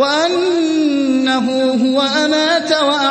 وَأَنَّهُ هُوَ أَمَاتَ وأمات